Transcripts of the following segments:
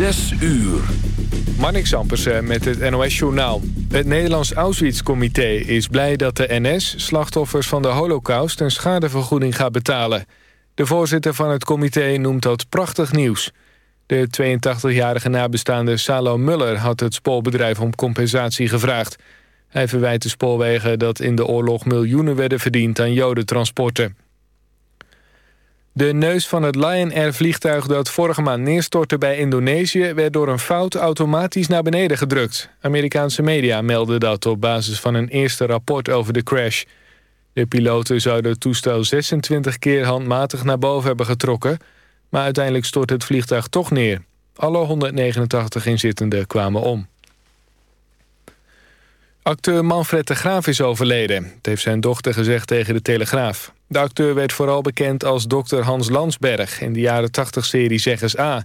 Zes uur. Marnik Sampersen met het NOS-journaal. Het Nederlands Auschwitz-comité is blij dat de NS... slachtoffers van de holocaust een schadevergoeding gaat betalen. De voorzitter van het comité noemt dat prachtig nieuws. De 82-jarige nabestaande Salo Muller had het spoorbedrijf om compensatie gevraagd. Hij verwijt de spoorwegen dat in de oorlog miljoenen werden verdiend aan jodentransporten. De neus van het Lion Air vliegtuig dat vorige maand neerstortte bij Indonesië... werd door een fout automatisch naar beneden gedrukt. Amerikaanse media melden dat op basis van een eerste rapport over de crash. De piloten zouden het toestel 26 keer handmatig naar boven hebben getrokken... maar uiteindelijk stort het vliegtuig toch neer. Alle 189 inzittenden kwamen om. Acteur Manfred de Graaf is overleden. Het heeft zijn dochter gezegd tegen de Telegraaf. De acteur werd vooral bekend als dokter Hans Landsberg... in de jaren 80-serie Zeggers A.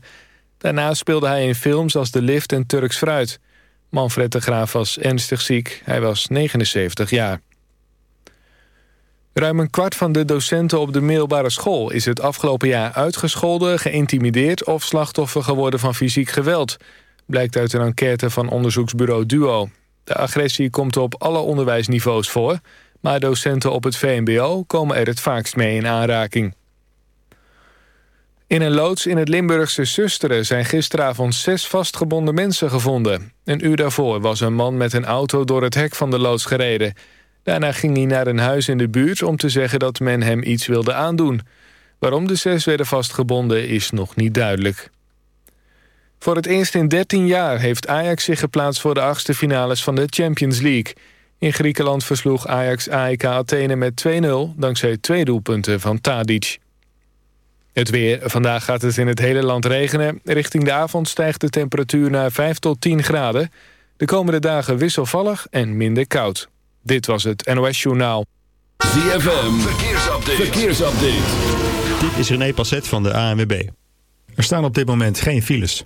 Daarna speelde hij in films als De Lift en Turks Fruit. Manfred de Graaf was ernstig ziek. Hij was 79 jaar. Ruim een kwart van de docenten op de middelbare school... is het afgelopen jaar uitgescholden, geïntimideerd... of slachtoffer geworden van fysiek geweld. Blijkt uit een enquête van onderzoeksbureau DUO. De agressie komt op alle onderwijsniveaus voor... maar docenten op het VMBO komen er het vaakst mee in aanraking. In een loods in het Limburgse Susteren zijn gisteravond zes vastgebonden mensen gevonden. Een uur daarvoor was een man met een auto door het hek van de loods gereden. Daarna ging hij naar een huis in de buurt om te zeggen dat men hem iets wilde aandoen. Waarom de zes werden vastgebonden is nog niet duidelijk. Voor het eerst in 13 jaar heeft Ajax zich geplaatst voor de achtste finales van de Champions League. In Griekenland versloeg Ajax AEK Athene met 2-0 dankzij twee doelpunten van Tadic. Het weer. Vandaag gaat het in het hele land regenen. Richting de avond stijgt de temperatuur naar 5 tot 10 graden. De komende dagen wisselvallig en minder koud. Dit was het NOS Journaal. ZFM. Verkeersupdate. Verkeersupdate. Dit is René Passet van de ANWB. Er staan op dit moment geen files.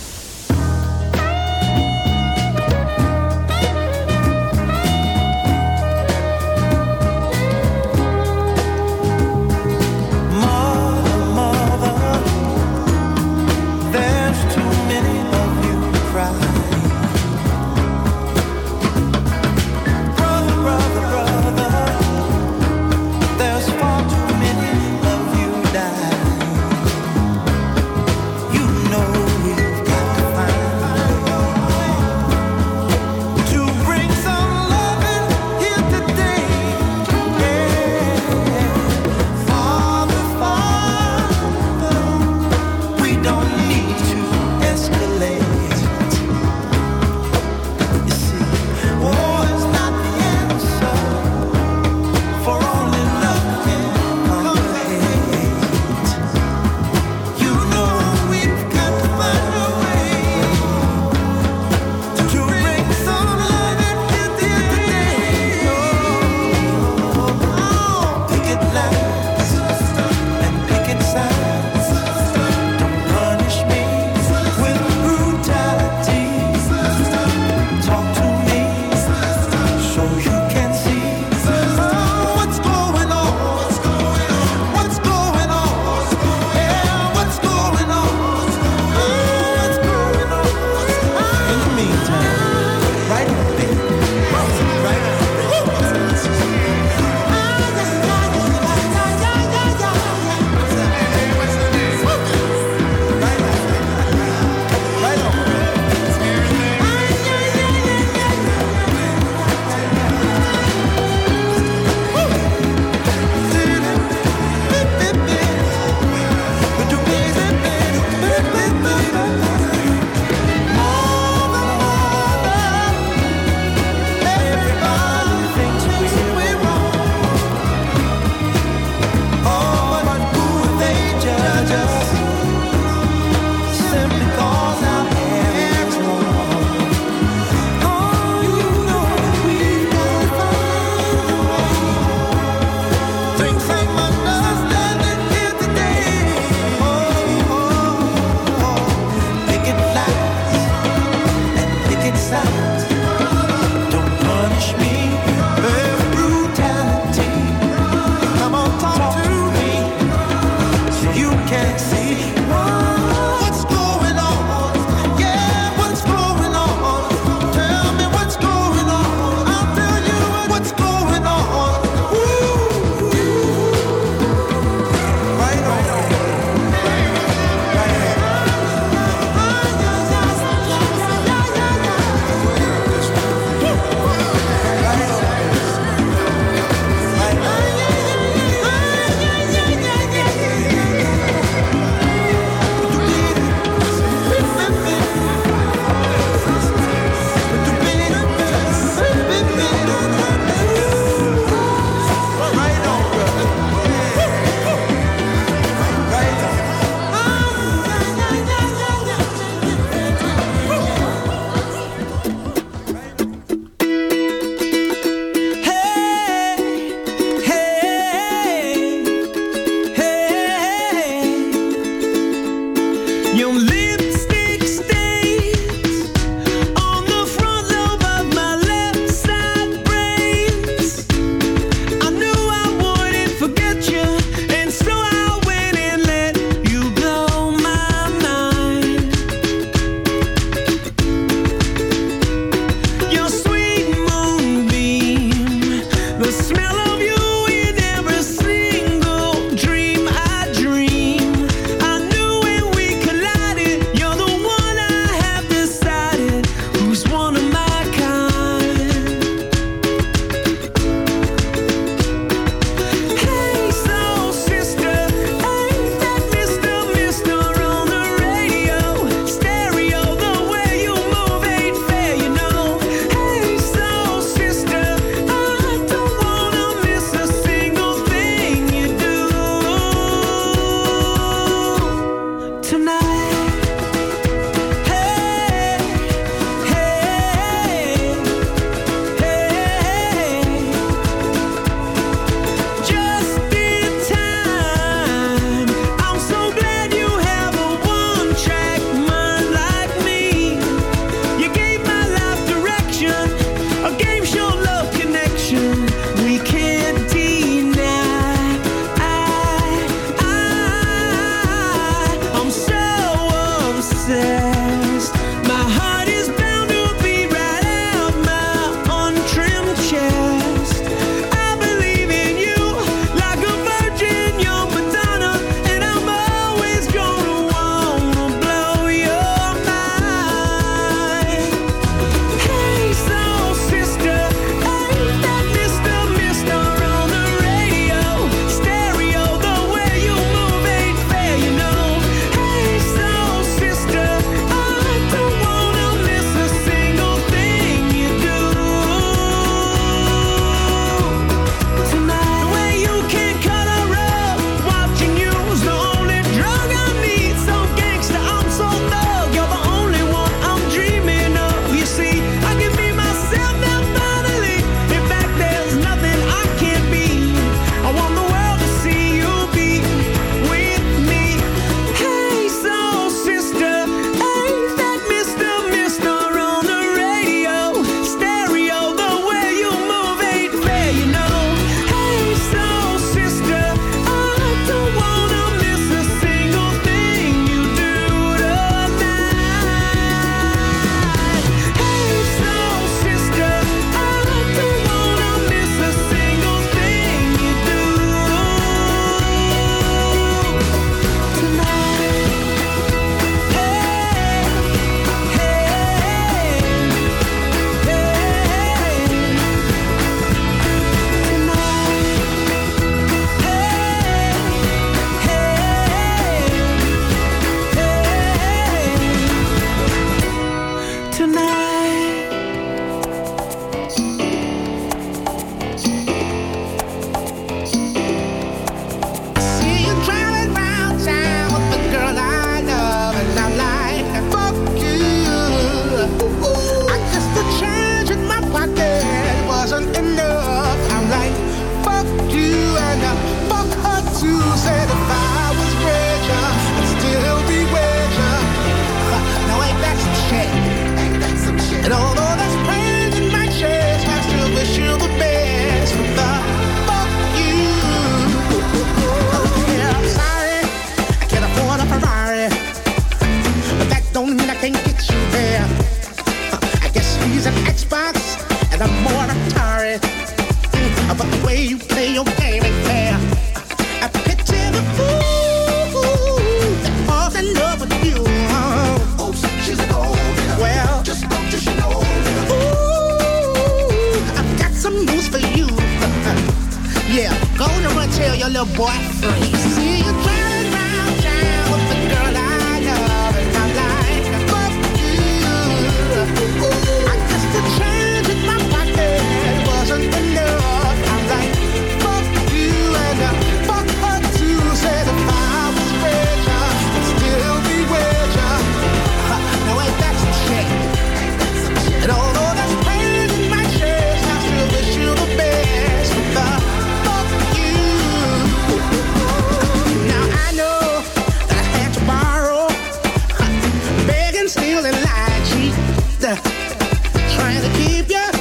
trying to keep ya,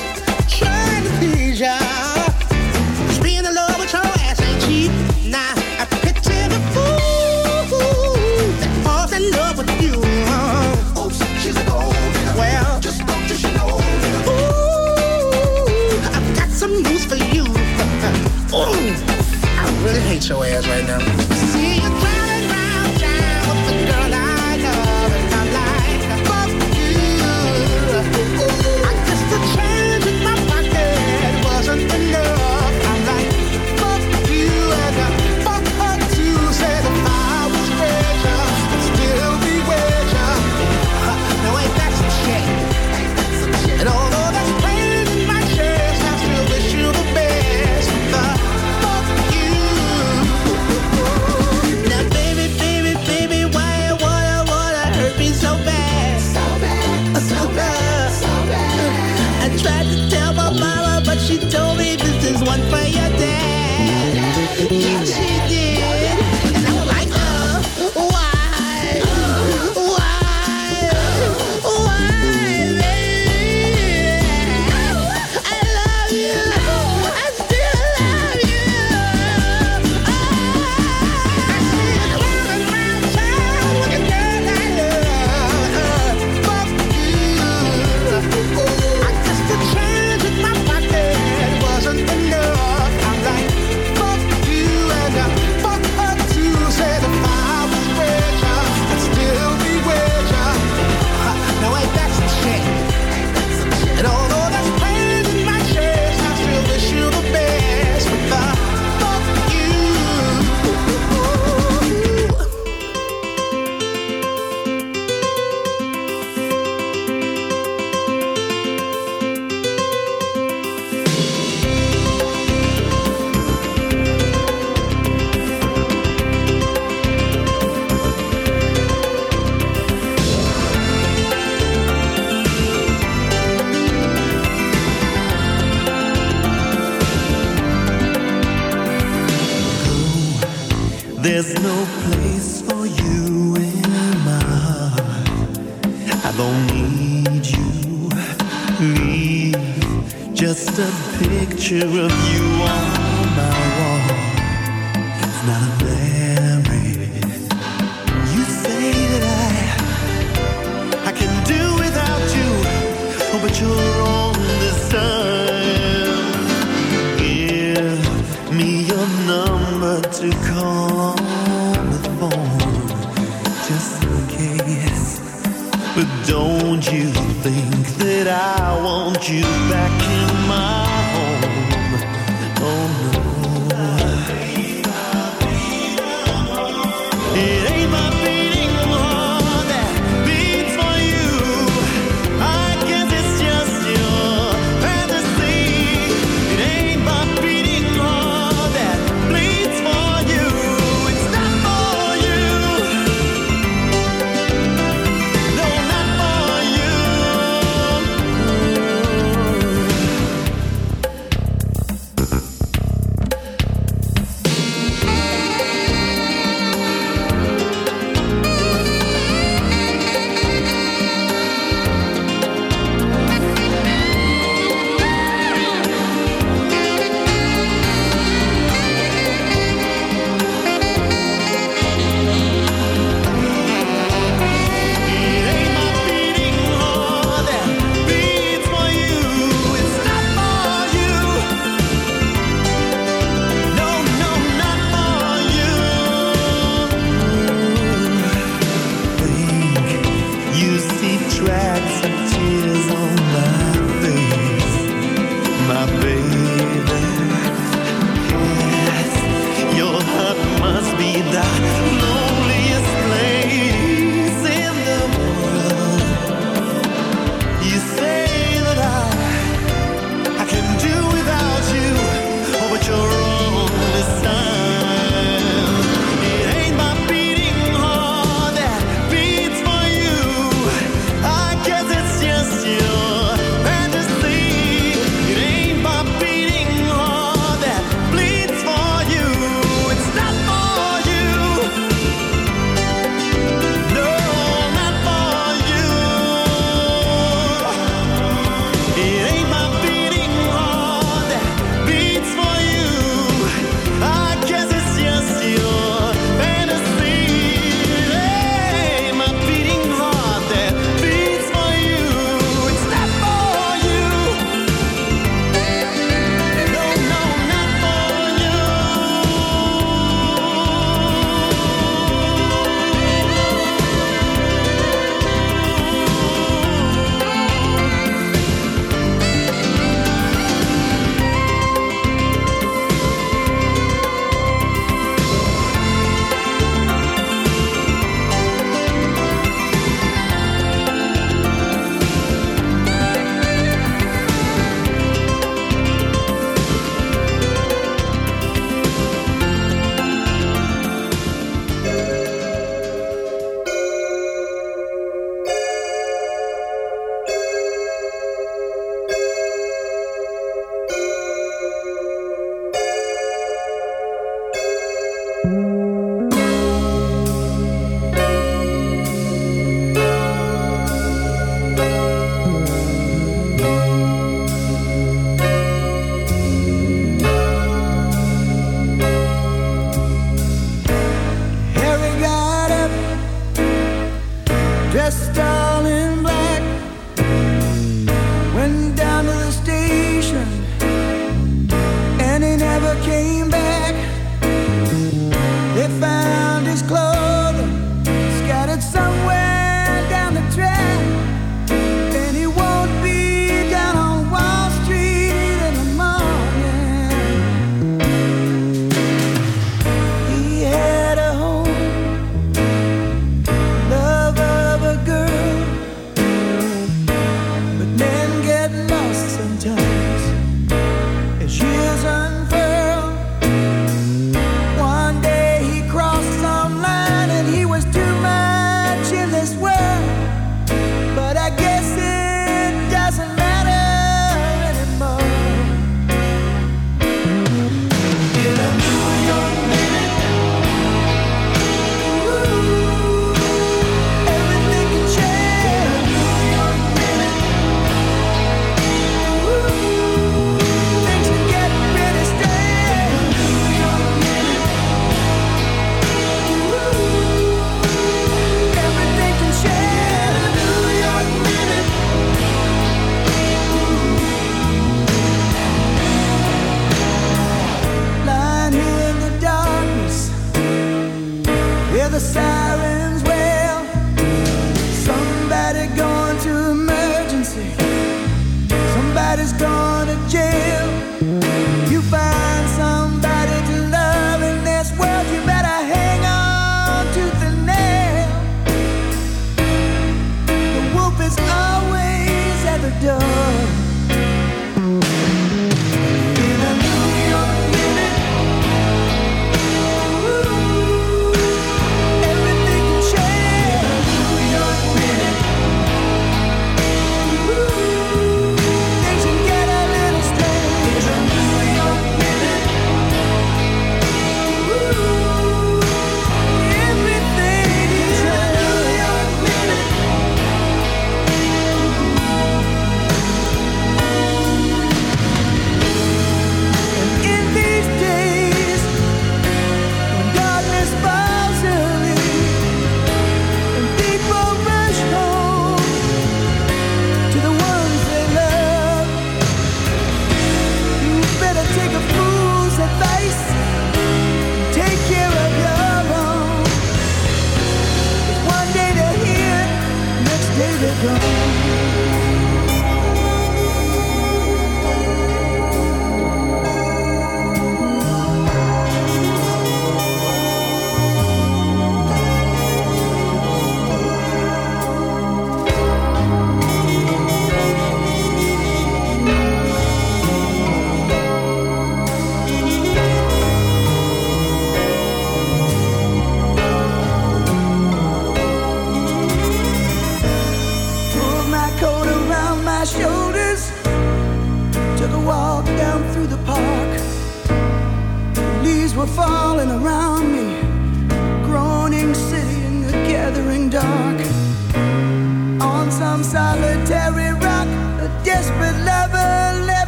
trying to please ya. Love with your ass ain't cheap. I the fool that falls in love with you. She's. Well, just. Ooh, I've got some news for you. Ooh, I really hate your ass right now.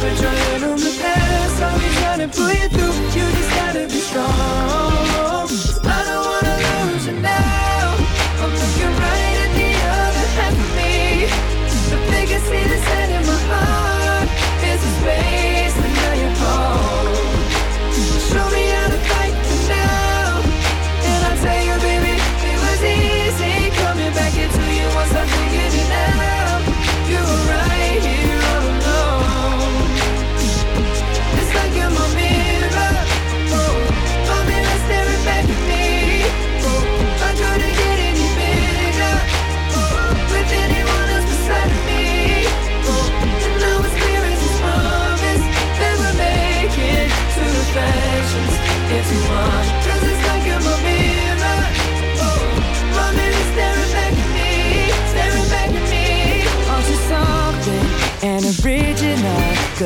put your hand on the past I'll be trying to pull you through. You just gotta be strong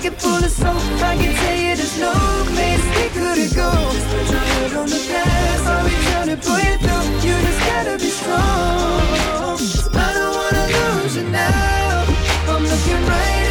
pocket full of soap. I can tell you there's no place we couldn't go. Put your on the past, I'll be trying to pull you through. You just gotta be strong. I don't wanna lose you now. I'm looking right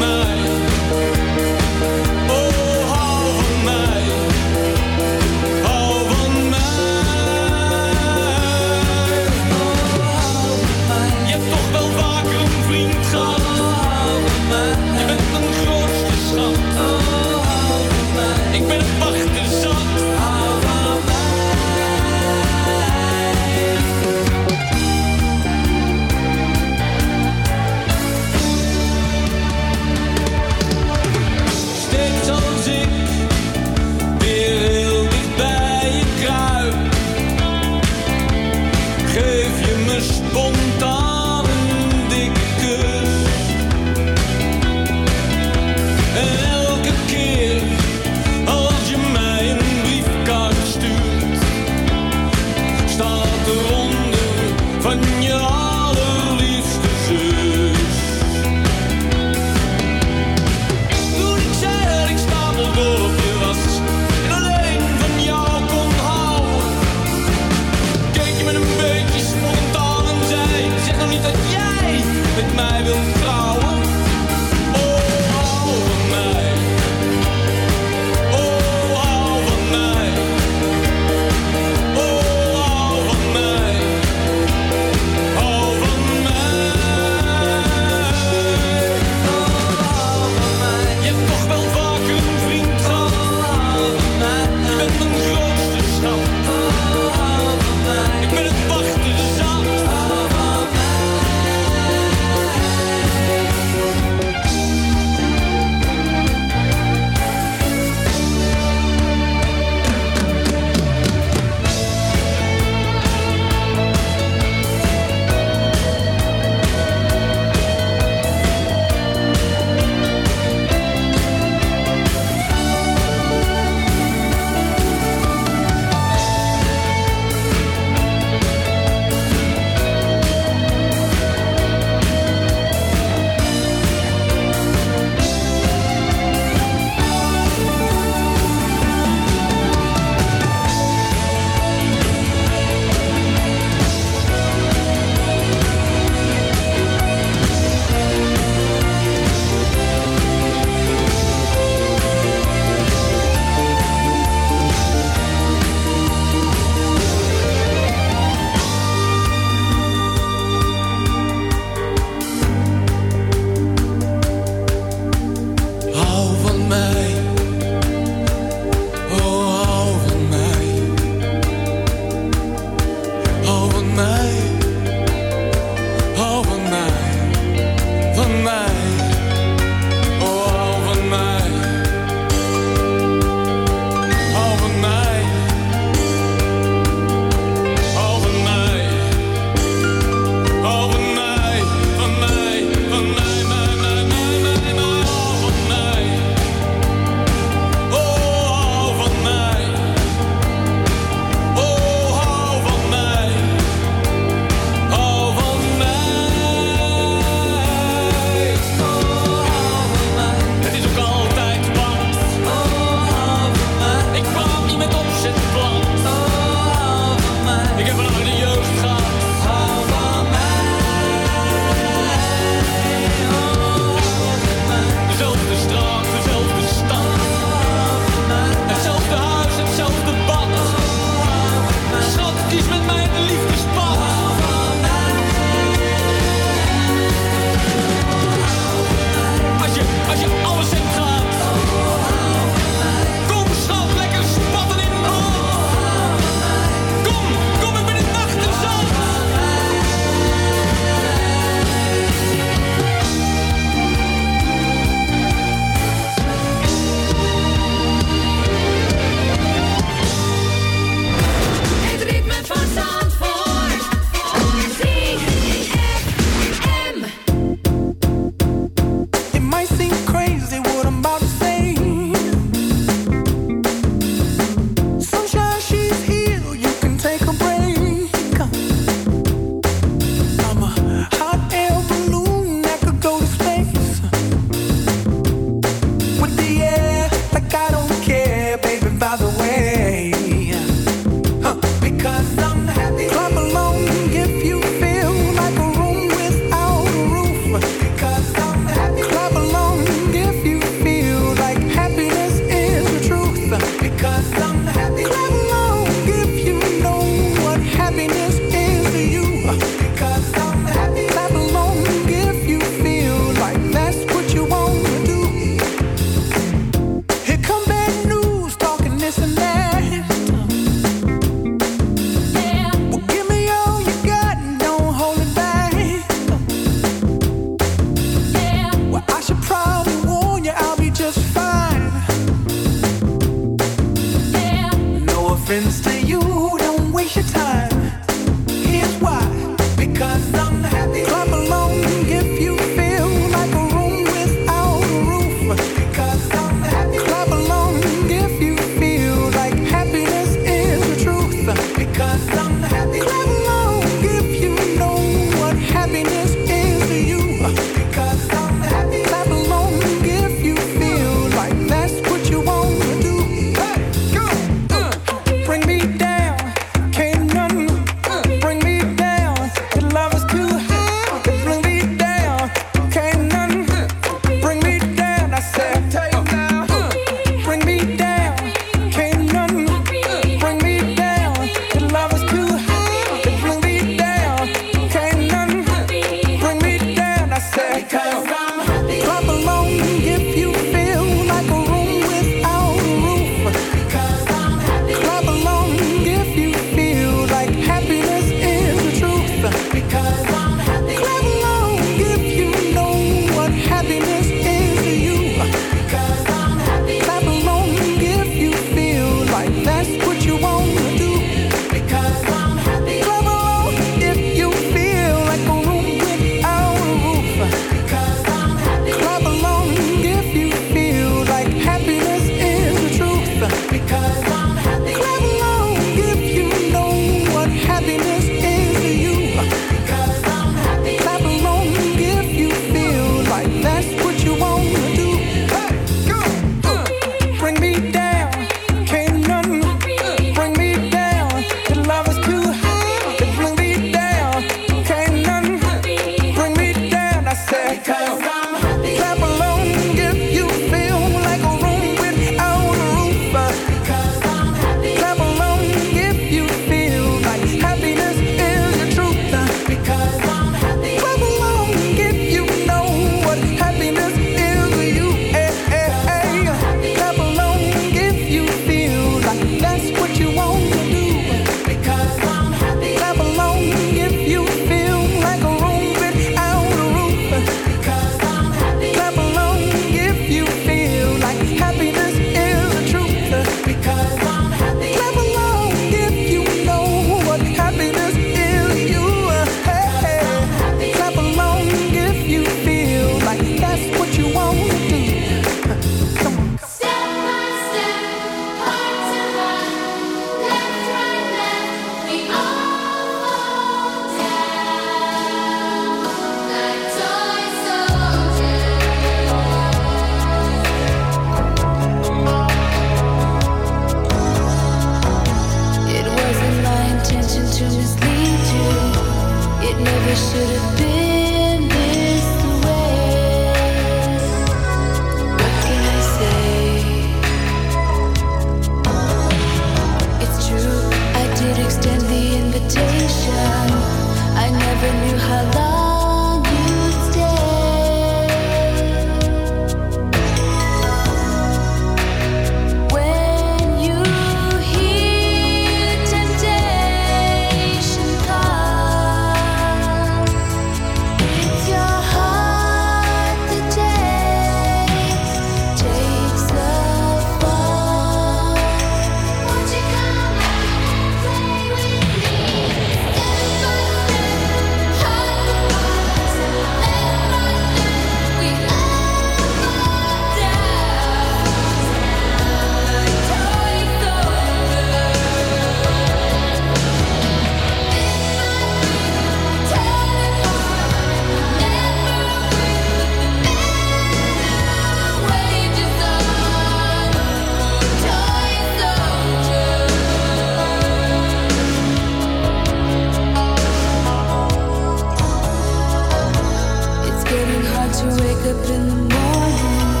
to wake up in the morning.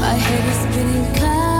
My head is spinning clouds.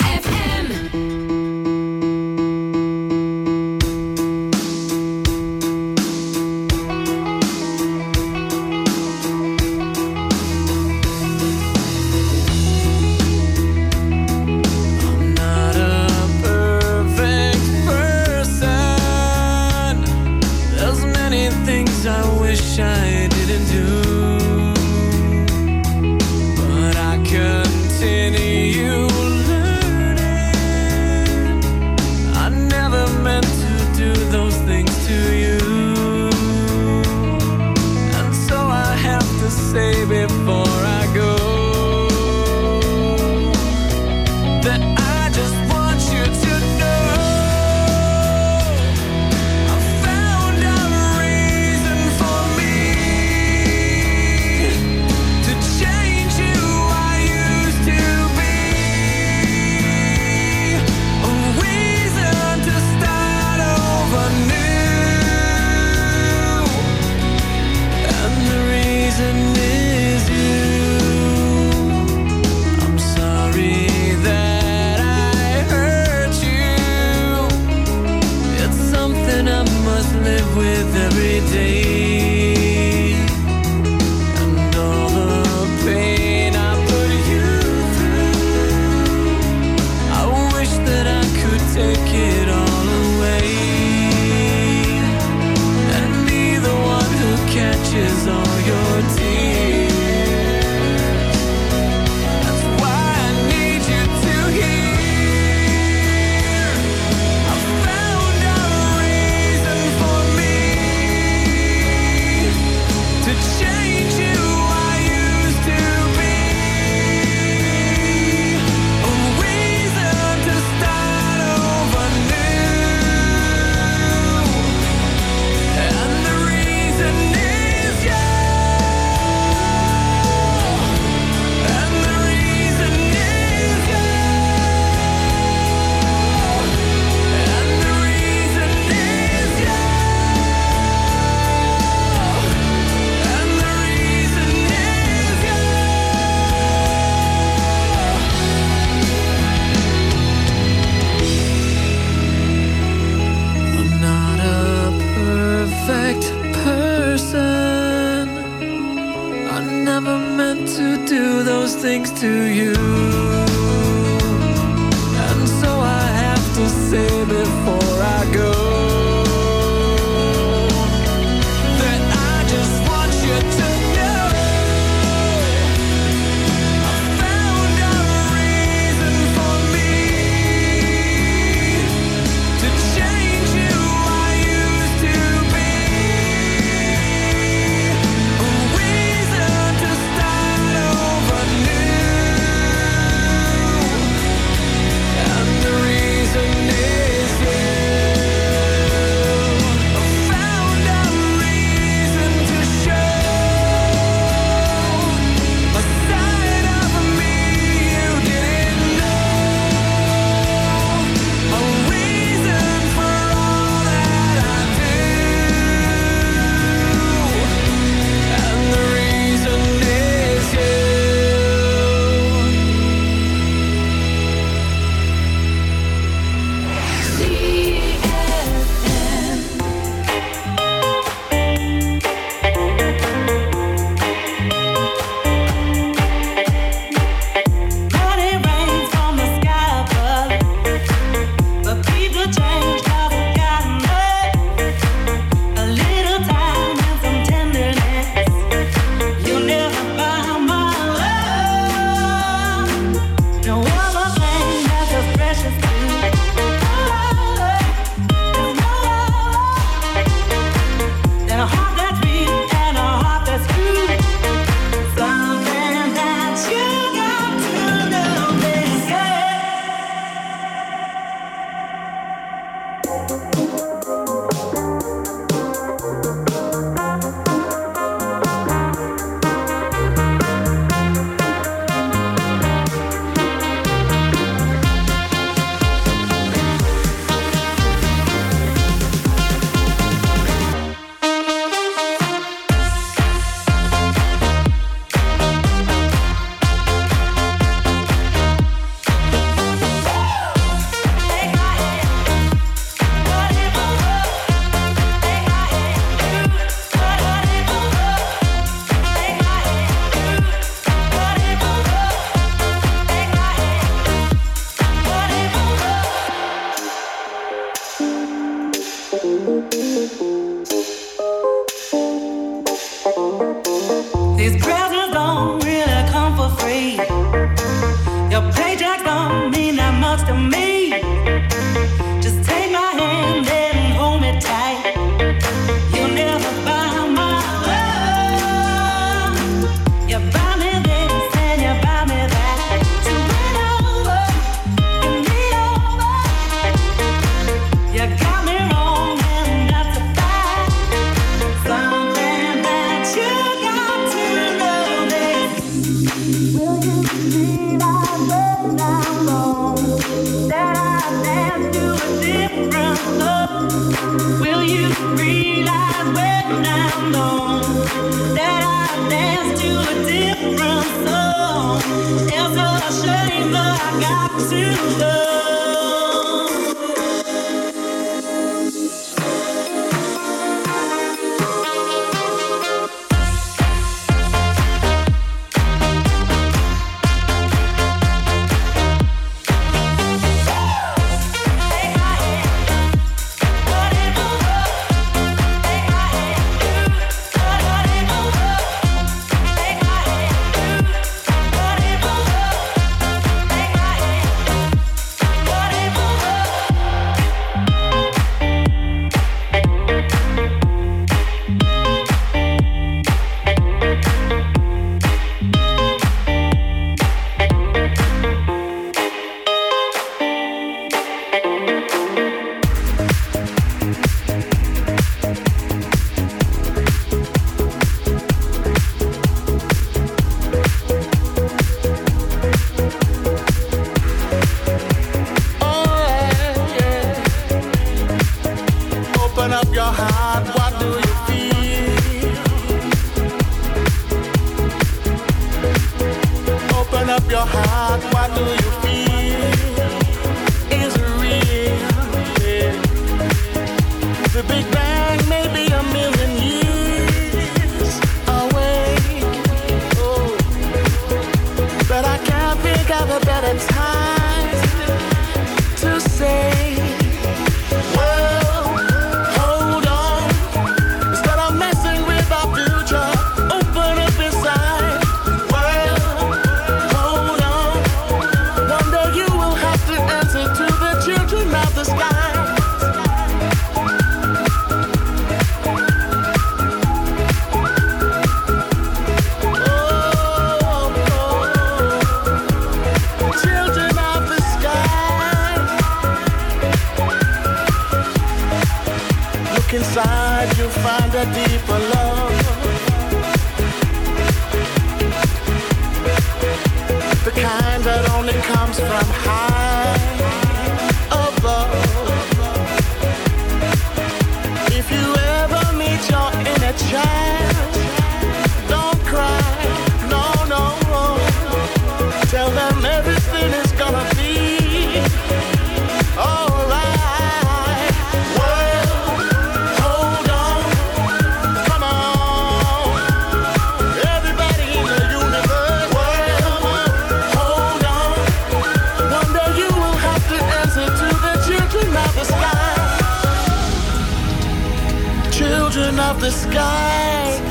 of the sky.